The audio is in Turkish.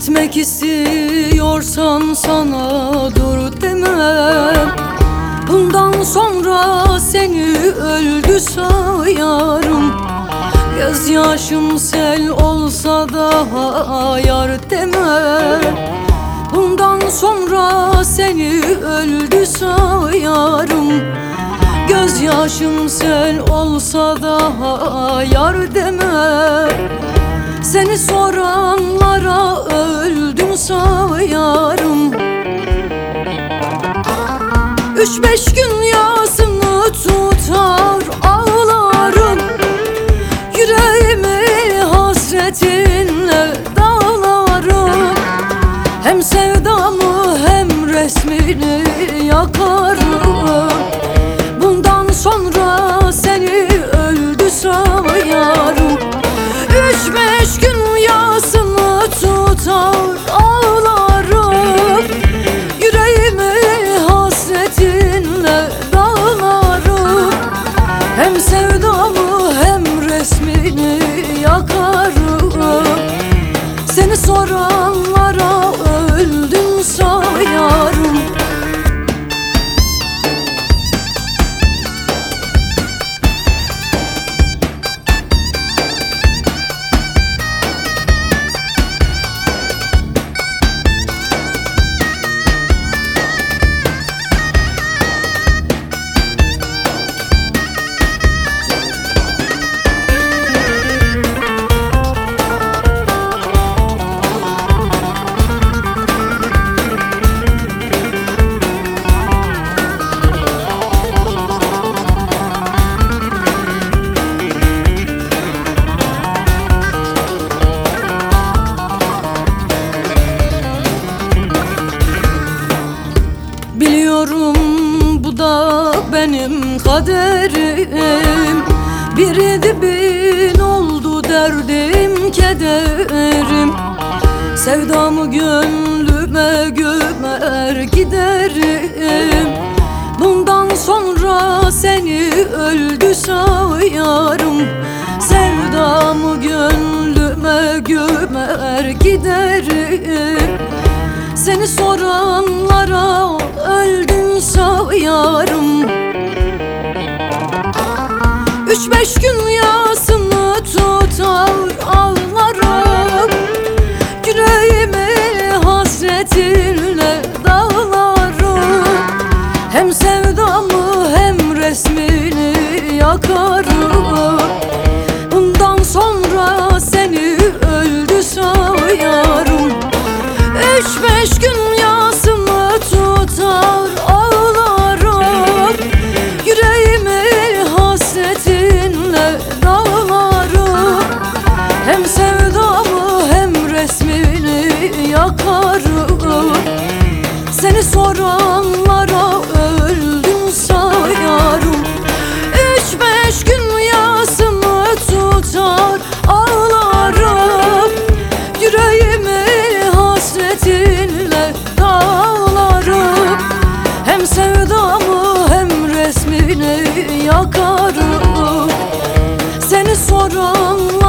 Gitmek istiyorsan sana dur demem. Bundan sonra seni öldü sayarım. Gözyaşım sel olsa da yar demem. Bundan sonra seni öldü sayarım. Gözyaşım sel olsa da yar demem. Seni soranlara öldüm sayarım Üç beş gün yasını tutar ağlarım. Yüreğimi hasretinle dağlarım. Hem sevdamı hem resmini yakarım. Bundan sonra seni öldü sayarım. Üç beş gün yasını tutar ağlarım Seni benim kaderim. Bir dibin oldu derdim kederim. Sevdamı gönlüme gömer giderim. Bundan sonra seni öldü sayarım. Sevdamı gönlüme gömer giderim. Seni soranlara öldüm sayarım Üç beş gün yasını yakarım. Seni soranlara öldüm sayarım. Üç beş gün yasımı tutar ağlarım. Yüreğimi hasretinle dağlarım. Hem sevdamı hem resmini yakarım. Seni soran